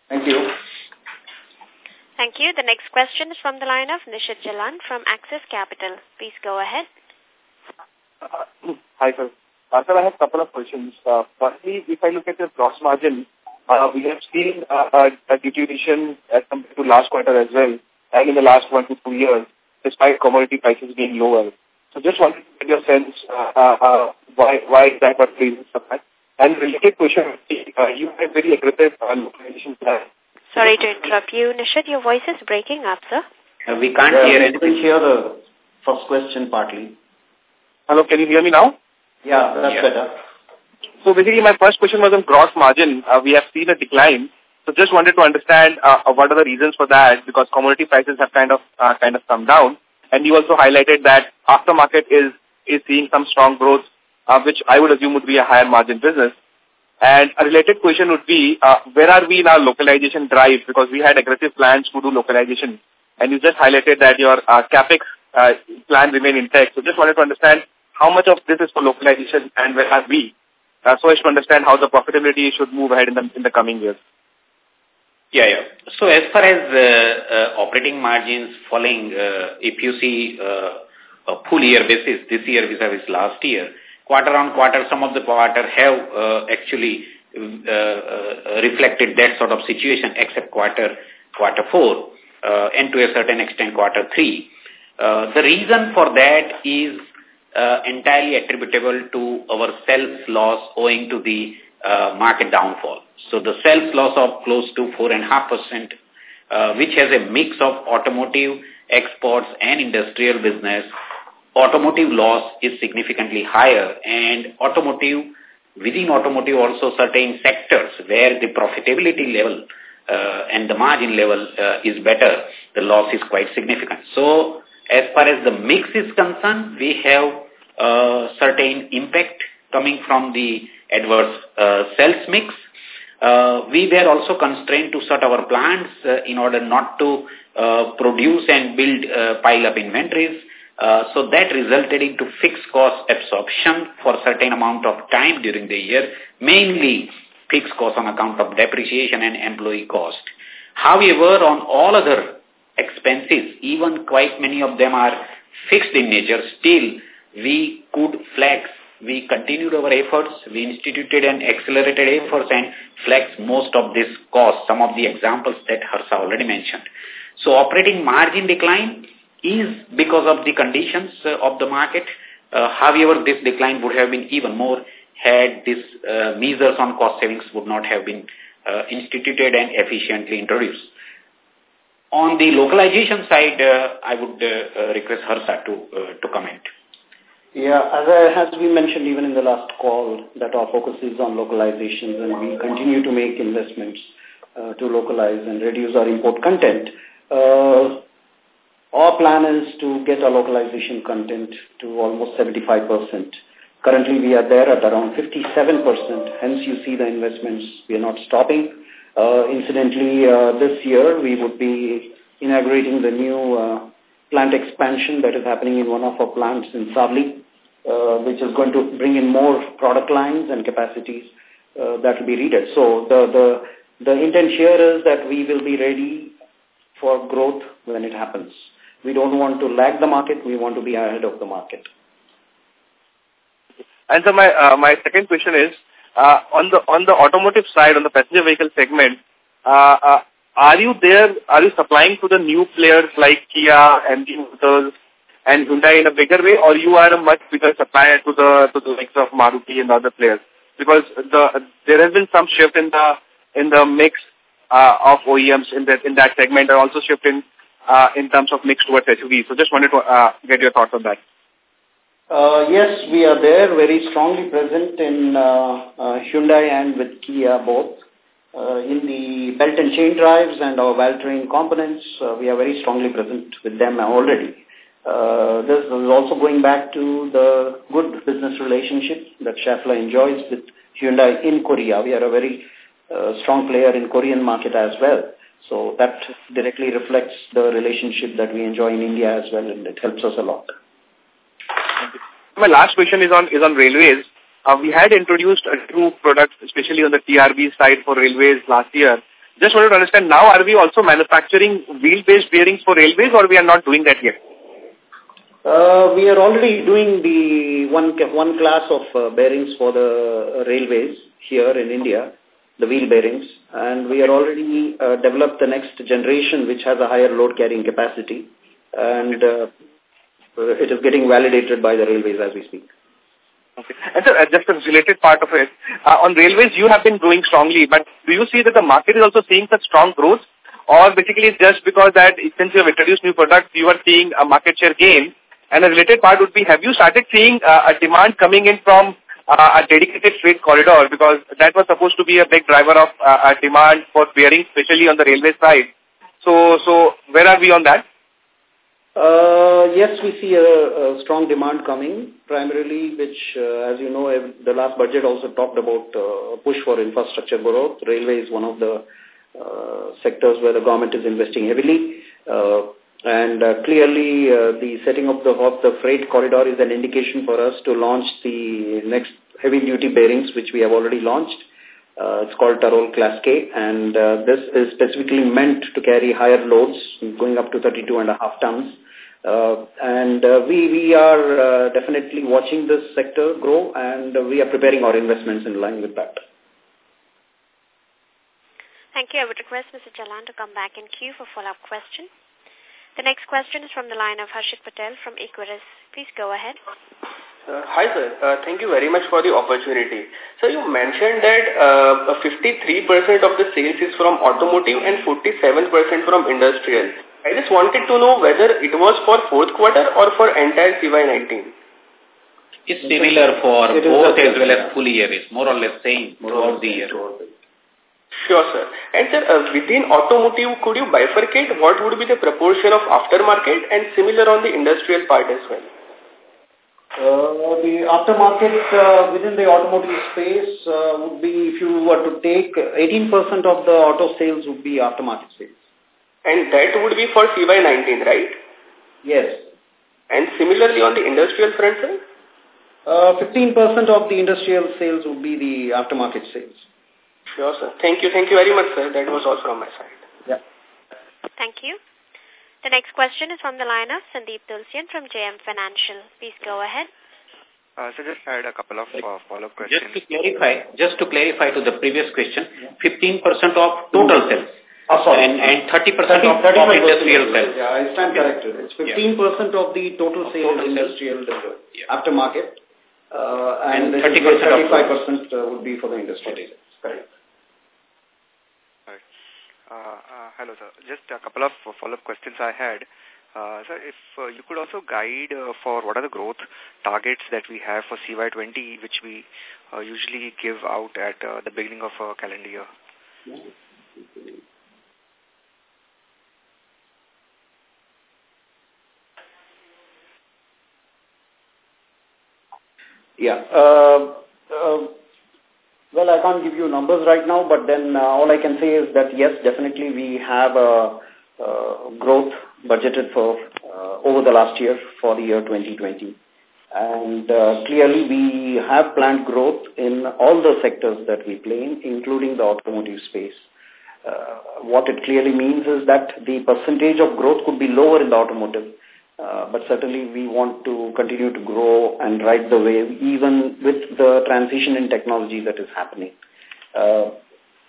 Thank you. Thank you. The next question is from the line of Nishit Jalan from Axis Capital. Please go ahead. Uh, hi, sir. Uh, sir, I have a couple of questions. Uh, firstly, if I look at your gross margin, we have seen uh, a, a deterioration as compared to last quarter as well, and in the last one to two years, despite commodity prices being lower. So just wanted to get your sense uh, uh, uh why why that was reasons for that. And related question, uh, you have very aggressive uh, localization plan. Sorry to interrupt you, Nishad. Your voice is breaking up, sir. Uh, we can't yeah, hear we anything. hear the first question partly. Hello, can you hear me now? Yeah, that's Yeah. better. So basically my first question was on gross margin. Uh, we have seen a decline. So just wanted to understand uh, what are the reasons for that because commodity prices have kind of uh, kind of come down. And you also highlighted that aftermarket is is seeing some strong growth, uh, which I would assume would be a higher margin business. And a related question would be, uh, where are we in our localization drive? Because we had aggressive plans to do localization. And you just highlighted that your uh, CAPEX uh, plan remain intact. So just wanted to understand how much of this is for localization and where are we? Uh, so as to understand how the profitability should move ahead in the, in the coming years. Yeah, yeah. So as far as uh, uh, operating margins falling, uh, if you see uh, a full year basis, this year vis-a-vis last year, quarter on quarter, some of the quarter have uh, actually uh, uh, reflected that sort of situation except quarter quarter four. uh, and to a certain extent quarter three. Uh, the reason for that is uh, entirely attributable to our sales loss owing to the uh, market downfall. So the sales loss of close to 4.5%, uh, which has a mix of automotive, exports and industrial business, automotive loss is significantly higher and automotive, within automotive also certain sectors where the profitability level uh, and the margin level uh, is better, the loss is quite significant. So as far as the mix is concerned, we have uh, certain impact coming from the adverse uh, sales mix. Uh, we were also constrained to set our plants uh, in order not to uh, produce and build uh, pile up inventories. Uh, so that resulted into fixed cost absorption for a certain amount of time during the year, mainly fixed cost on account of depreciation and employee cost. However, on all other expenses, even quite many of them are fixed in nature, still we could flex. We continued our efforts. We instituted and accelerated efforts and flexed most of this cost, some of the examples that Harsha already mentioned. So operating margin decline is because of the conditions uh, of the market. Uh, however, this decline would have been even more had these uh, measures on cost savings would not have been uh, instituted and efficiently introduced. On the localization side, uh, I would uh, uh, request Harsha to, to comment. Yeah, as, I, as we mentioned even in the last call, that our focus is on localizations and we continue to make investments uh, to localize and reduce our import content. Uh, our plan is to get our localization content to almost 75%. Currently, we are there at around 57%. Hence, you see the investments. We are not stopping. Uh, incidentally, uh, this year, we would be inaugurating the new uh, plant expansion that is happening in one of our plants in Savli, uh, which is going to bring in more product lines and capacities uh, that will be needed. So the, the, the intent here is that we will be ready for growth when it happens. We don't want to lag the market. We want to be ahead of the market. And so my uh, my second question is on the on the automotive side, on the passenger vehicle segment, uh, uh, are you there? Are you supplying to the new players like Kia, MG Motors, and Hyundai in a bigger way, or you are a much bigger supplier to the to the likes of Maruti and other players? Because the there has been some shift in the in the mix uh, of OEMs in that in that segment, and also shift in uh, in terms of mix towards SUVs. So just wanted to uh, get your thoughts on that. Uh, yes, we are there, very strongly present in uh, uh, Hyundai and with Kia both. Uh, in the belt and chain drives and our valve-train components, we are very strongly present with them already. This is also going back to the good business relationship that Schaeffler enjoys with Hyundai in Korea. We are a very uh, strong player in Korean market as well. So that directly reflects the relationship that we enjoy in India as well, and it helps us a lot. My last question is on is on railways. Uh, we had introduced a new product, especially on the TRB side for railways last year. Just wanted to understand now, are we also manufacturing wheel-based bearings for railways, or we are not doing that yet? Uh, we are already doing the one one class of uh, bearings for the railways here in India the wheel bearings, and we are already uh, developed the next generation which has a higher load carrying capacity, and it is getting validated by the railways as we speak. Okay. And sir, uh, just a related part of it, uh, on railways you have been growing strongly, but do you see that the market is also seeing such strong growth, or basically it's just because that since you have introduced new products, you are seeing a market share gain? And a related part would be, have you started seeing uh, a demand coming in from uh, a dedicated freight corridor because that was supposed to be a big driver of uh, demand for bearings, especially on the railway side. So, so where are we on that? Uh, yes, we see a, a, strong demand coming, primarily, which, uh, as you know, the last budget also talked about uh, push for infrastructure growth. Railway is one of the uh, sectors where the government is investing heavily. Uh, and uh, clearly, the setting up the, of the freight corridor is an indication for us to launch the next heavy-duty bearings, which we have already launched. It's called Tarol Class K, and this is specifically meant to carry higher loads, going up to 32 and a half tons. Uh, and uh, we, we are uh, definitely watching this sector grow, and we are preparing our investments in line with that. Thank you. I would request Mr. Jalan to come back in queue for follow-up question. The next question is from the line of Harshit Patel from Equirus. Please go ahead. Uh, hi, sir. Uh, thank you very much for the opportunity. So you mentioned that uh, 53% of the sales is from automotive and 47% from industrial. I just wanted to know whether it was for fourth quarter or for entire CY19. It's similar for it both as well as full year. It's more or less same throughout the year. Sure, sir. And sir, uh, within automotive, could you bifurcate what would be the proportion of aftermarket and similar on the industrial part as well? Uh, the aftermarket uh, within the automotive space uh, would be, if you were to take 18% of the auto sales would be aftermarket sales. And that would be for CY19, right? Yes. And similarly on the industrial front, sir? 15% uh, of the industrial sales would be the aftermarket sales. Sure, sir. Thank you. Thank you very much, sir. That was all from my side. Yeah. Thank you. The next question is from the line of Sandeep Tulsian from JM Financial. Please go ahead. Uh, so just had a couple of uh, follow-up questions. Just to clarify, just to clarify to the previous question, 15% of total sales. Oh, sorry. And, and 30%, 30 of, of industrial sales. Yeah, I stand corrected. It's 15% yeah. of the total sales total industrial sales. Yeah. aftermarket. Uh, and, and 30% 35% uh, would be for the industry. Correct. Uh, uh, hello, sir. Just a couple of follow-up questions I had. Uh, sir, if uh, you could also guide uh, for what are the growth targets that we have for CY20, which we uh, usually give out at uh, the beginning of a calendar year. Yeah. Uh, uh, well, I can't give you numbers right now, but then uh, all I can say is that, yes, definitely we have a, a growth budgeted for uh, over the last year for the year 2020. And uh, clearly we have planned growth in all the sectors that we play in, including the automotive space. Uh, what it clearly means is that the percentage of growth could be lower in the automotive, uh, but certainly we want to continue to grow and ride the wave even with the transition in technology that is happening. Uh,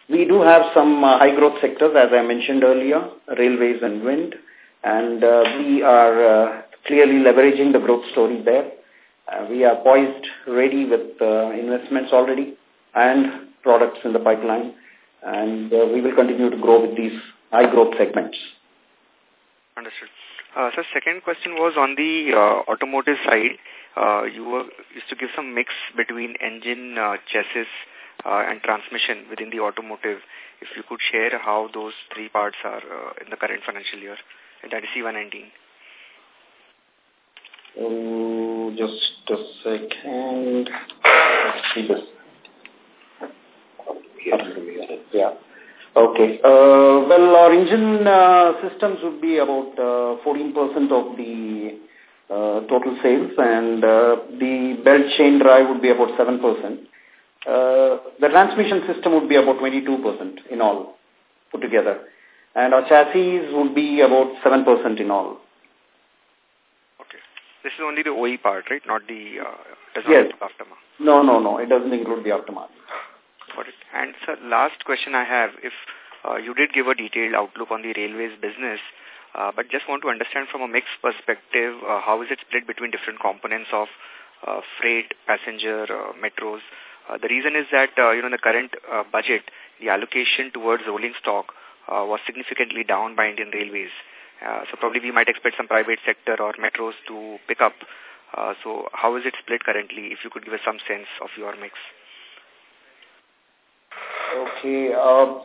we do have some uh, high growth sectors, as I mentioned earlier, railways and wind, and uh, we are uh, clearly leveraging the growth story there. Uh, we are poised, ready with investments already and products in the pipeline, and we will continue to grow with these high growth segments. Understood. Uh, so second question was on the uh, automotive side. Uh, you were, used to give some mix between engine, uh, chassis, uh, and transmission within the automotive. If you could share how those three parts are uh, in the current financial year, that is C119. Oh, just a second. Let's see this. Yeah. Okay. Uh, well, our engine uh, systems would be about 14% uh, of the uh, total sales and uh, the belt chain drive would be about 7%. Uh, the transmission system would be about 22% in all put together. And our chassis would be about 7% in all. Okay. This is only the OE part, right? Not the uh, yes. aftermarket. No, no, no. It doesn't include the aftermarket. It. And sir, last question I have, if uh, you did give a detailed outlook on the railways business, uh, but just want to understand from a mix perspective, uh, how is it split between different components of uh, freight, passenger, uh, metros? Uh, the reason is that, uh, you know, in the current uh, budget, the allocation towards rolling stock uh, was significantly down by Indian Railways. Uh, so probably we might expect some private sector or metros to pick up. Uh, so how is it split currently, if you could give us some sense of your mix? Okay. Uh,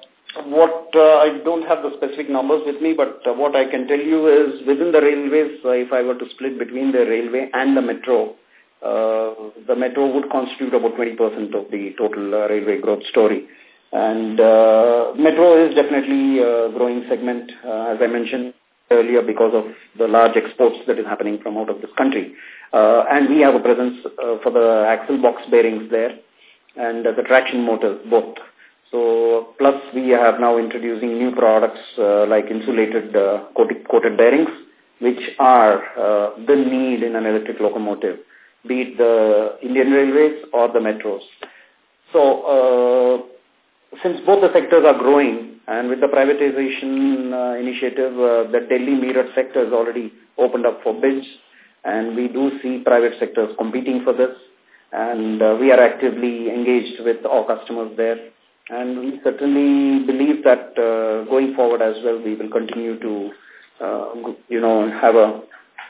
what uh, I don't have the specific numbers with me, but uh, what I can tell you is within the railways, uh, if I were to split between the railway and the metro, uh, the metro would constitute about 20% of the total uh, railway growth story. And uh, metro is definitely a growing segment, uh, as I mentioned earlier, because of the large exports that is happening from out of this country. Uh, and we have a presence uh, for the axle box bearings there and uh, the traction motors, both. So, plus we have now introducing new products uh, like insulated uh, coated, coated bearings, which are uh, the need in an electric locomotive, be it the Indian Railways or the metros. So, uh, since both the sectors are growing and with the privatization uh, initiative, uh, the Delhi Meerut sector has already opened up for bids and we do see private sectors competing for this and we are actively engaged with our customers there and we certainly believe that uh, going forward as well we will continue to uh, you know have a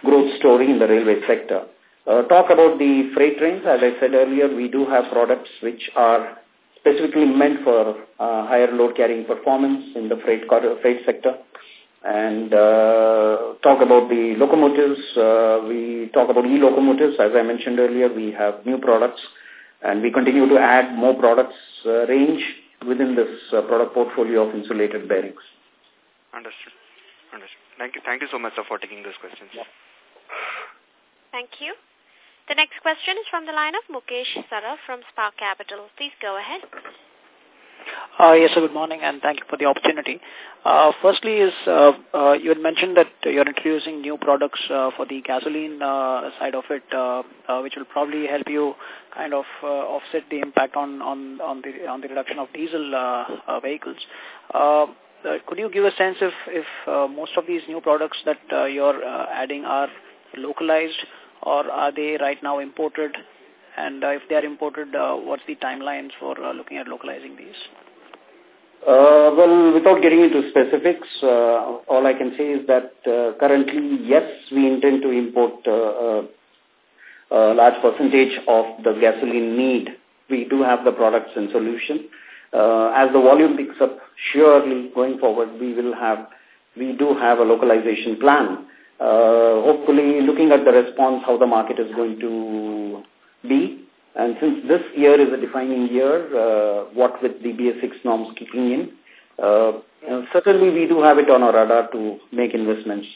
growth story in the railway sector. Uh, talk about the freight trains, as I said earlier, we do have products which are specifically meant for uh, higher load carrying performance in the freight freight sector. And uh, talk about the locomotives, uh, we talk about e-locomotives. As I mentioned earlier, we have new products and we continue to add more products uh, range within this uh, product portfolio of insulated bearings. Understood. Understood. Thank you. Thank you so much sir, for taking those questions. Yeah. Thank you. The next question is from the line of Mukesh Saraf from Spark Capital. Please go ahead. Uh, yes, sir, good morning and thank you for the opportunity. Uh, firstly is, uh, uh, you had mentioned that you're introducing new products uh, for the gasoline uh, side of it, uh, uh, which will probably help you kind of uh, offset the impact on, on, on, the, on the reduction of diesel uh, uh, vehicles. Uh, uh, could you give a sense if, if uh, most of these new products that uh, you're uh, adding are localized or are they right now imported? And if they are imported, uh, what's the timelines for uh, looking at localizing these? Uh, well, without getting into specifics, all I can say is that currently, yes, we intend to import a large percentage of the gasoline need. We do have the products and solution. As the volume picks up, surely going forward, we will have, we do have a localization plan uh, hopefully looking at the response, how the market is going to be. And since this year is a defining year, uh, what with the BS6 norms kicking in, uh, certainly we do have it on our radar to make investments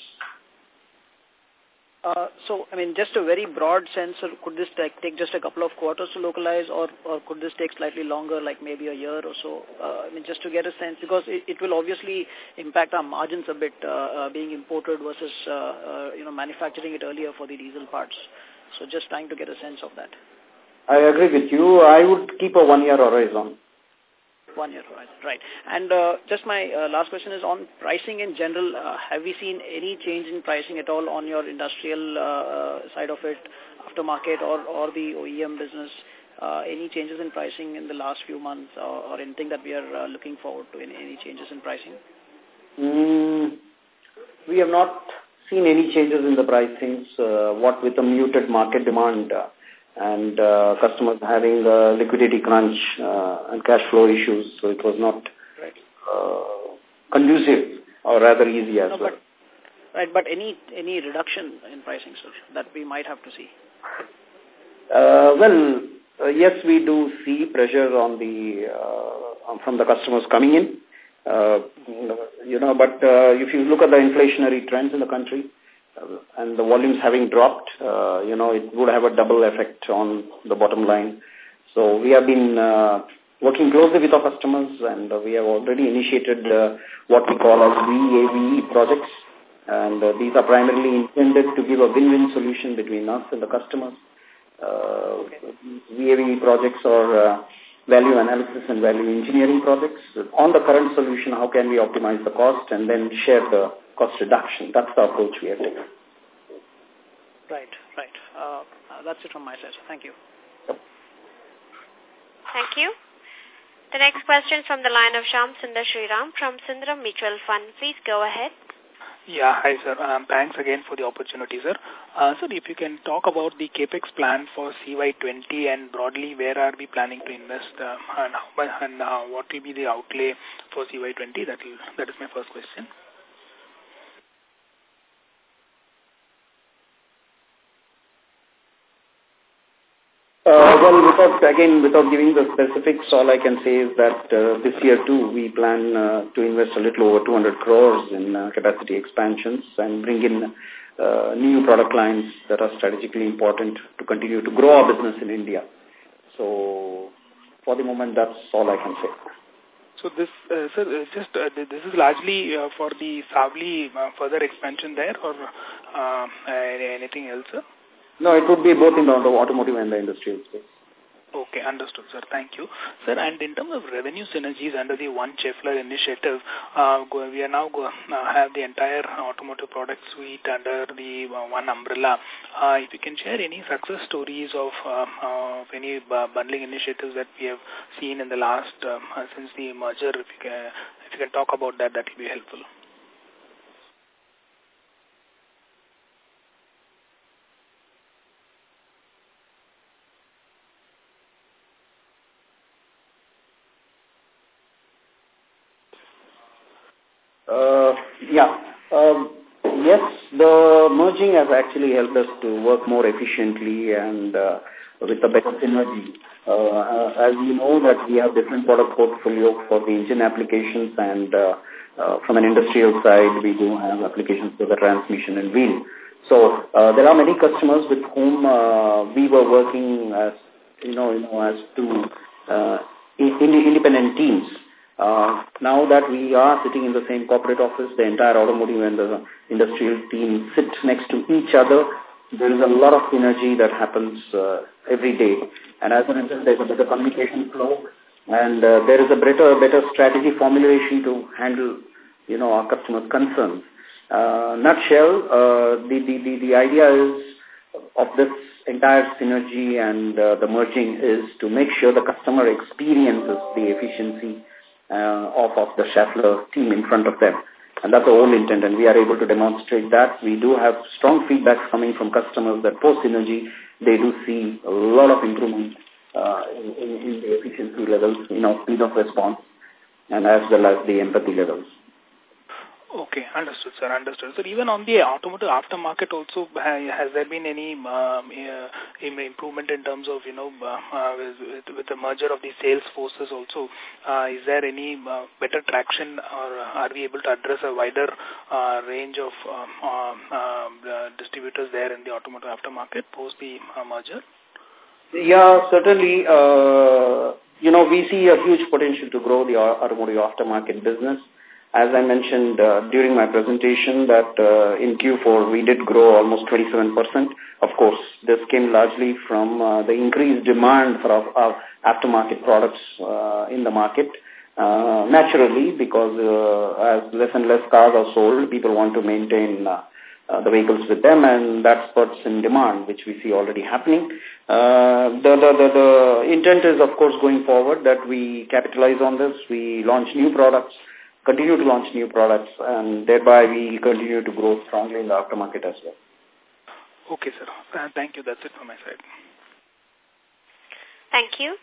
uh, so, I mean, just a very broad sense, could this take, take just a couple of quarters to localize or, or could this take slightly longer, like maybe a year or so? Uh, I mean, just to get a sense, because it, it will obviously impact our margins a bit, uh, uh, being imported versus, uh, uh, you know, manufacturing it earlier for the diesel parts. So just trying to get a sense of that. I agree with you. I would keep a one-year horizon. One year, right. right. And uh, just my uh, last question is on pricing in general. Uh, have we seen any change in pricing at all on your industrial uh, uh side of it, aftermarket or, or the OEM business? Uh, any changes in pricing in the last few months or, or anything that we are uh, looking forward to, any, any changes in pricing? Mm, we have not seen any changes in the pricings. Uh, what with the muted market demand, uh, and uh, customers having uh, liquidity crunch uh, and cash flow issues, so it was not uh, conducive or rather easy as no, well. But, right, but any any reduction in pricing, sir, that we might have to see? Uh, well, uh, yes, we do see pressure on the uh, from the customers coming in. Uh, you know, but uh, if you look at the inflationary trends in the country, uh, and the volumes having dropped, uh, you know, it would have a double effect on the bottom line. So we have been uh, working closely with our customers and uh, we have already initiated uh, what we call as VAVE projects. And uh, these are primarily intended to give a win-win solution between us and the customers. Uh, VAVE projects are uh, value analysis and value engineering projects. On the current solution, how can we optimize the cost and then share the cost reduction. That's the approach we have taken. Right, right. Uh, that's it from my side. Thank you. Yep. Thank you. The next question is from the line of Sham Sundar Sriram from Sundaram Mutual Fund. Please go ahead. Yeah, hi sir. Um, thanks again for the opportunity, sir. Uh, sir, if you can talk about the capex plan for CY20 and broadly where are we planning to invest uh, and, and uh, what will be the outlay for CY20? That that is my first question. Uh, well, without, again, without giving the specifics, all I can say is that uh, this year too, we plan uh, to invest a little over 200 crores in uh, capacity expansions and bring in uh, new product lines that are strategically important to continue to grow our business in India. So, for the moment, that's all I can say. So this, uh, sir, uh, just uh, this is largely uh, for the Savli uh, further expansion there, or uh, anything else? Sir? No, it would be both in the automotive and the industrial space. Okay, understood, sir. Thank you. Sir, and in terms of revenue synergies under the One Schaeffler initiative, uh, we are now go, uh, have the entire automotive product suite under the uh, one umbrella. Uh, if you can share any success stories of, uh, of any bundling initiatives that we have seen in the last, uh, since the merger, if you can, if you can talk about that, that will be helpful. Uh, yeah. Um, yes, the merging has actually helped us to work more efficiently and uh, with a better synergy. Uh, as you know that we have different product portfolio for the engine applications and uh, uh, from an industrial side we do have applications for the transmission and wheel. So uh, there are many customers with whom uh, we were working as you know, you know as two uh, in, independent teams. Uh, now that we are sitting in the same corporate office, the entire automotive and the industrial team sit next to each other. There is a lot of synergy that happens uh, every day. And as a result, there's a better communication flow and uh, there is a better, better strategy formulation to handle, you know, our customers' concerns. Uh, nutshell, uh, the, the, the, the idea is of this entire synergy and uh, the merging is to make sure the customer experiences the efficiency of, of the Schaeffler team in front of them. And that's the whole intent, and we are able to demonstrate that. We do have strong feedback coming from customers that post-synergy, they do see a lot of improvement uh, in, in, in the efficiency levels, you know, speed of response, and as well as the empathy levels. Okay, understood, sir. Understood. So even on the automotive aftermarket also, has there been any um, uh, improvement in terms of, you know, uh, uh, with, with the merger of the sales forces also? Uh, is there any uh, better traction or are we able to address a wider uh, range of um, uh, uh, distributors there in the automotive aftermarket post the uh, merger? Yeah, certainly. You know, we see a huge potential to grow the automotive aftermarket business. As I mentioned uh, during my presentation that uh, in Q4 we did grow almost 27%. Of course, this came largely from uh, the increased demand for our, our aftermarket products uh, in the market. Uh, naturally, because uh, as less and less cars are sold, people want to maintain the vehicles with them and that spurts in demand, which we see already happening. The, the, the, the intent is, of course, going forward that we capitalize on this, we launch new products, continue to launch new products, and thereby we continue to grow strongly in the aftermarket as well. Okay, sir. Uh, thank you. That's it from my side. Thank you.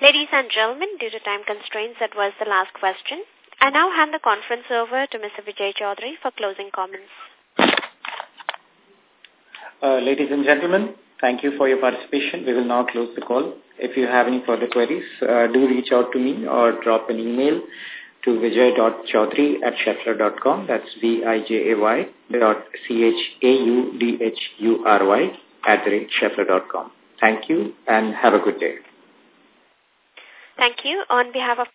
Ladies and gentlemen, due to time constraints, that was the last question. I now hand the conference over to Mr. Vijay Chaudhury for closing comments. Uh, ladies and gentlemen, thank you for your participation. We will now close the call. If you have any further queries, uh, do reach out to me or drop an email to vijay.chaudhury. That's V-I-J-A-Y dot C-H-A-U-D-H-U-R-Y at the rate schaeffler.com. Thank you and have a good day. Thank you. On behalf of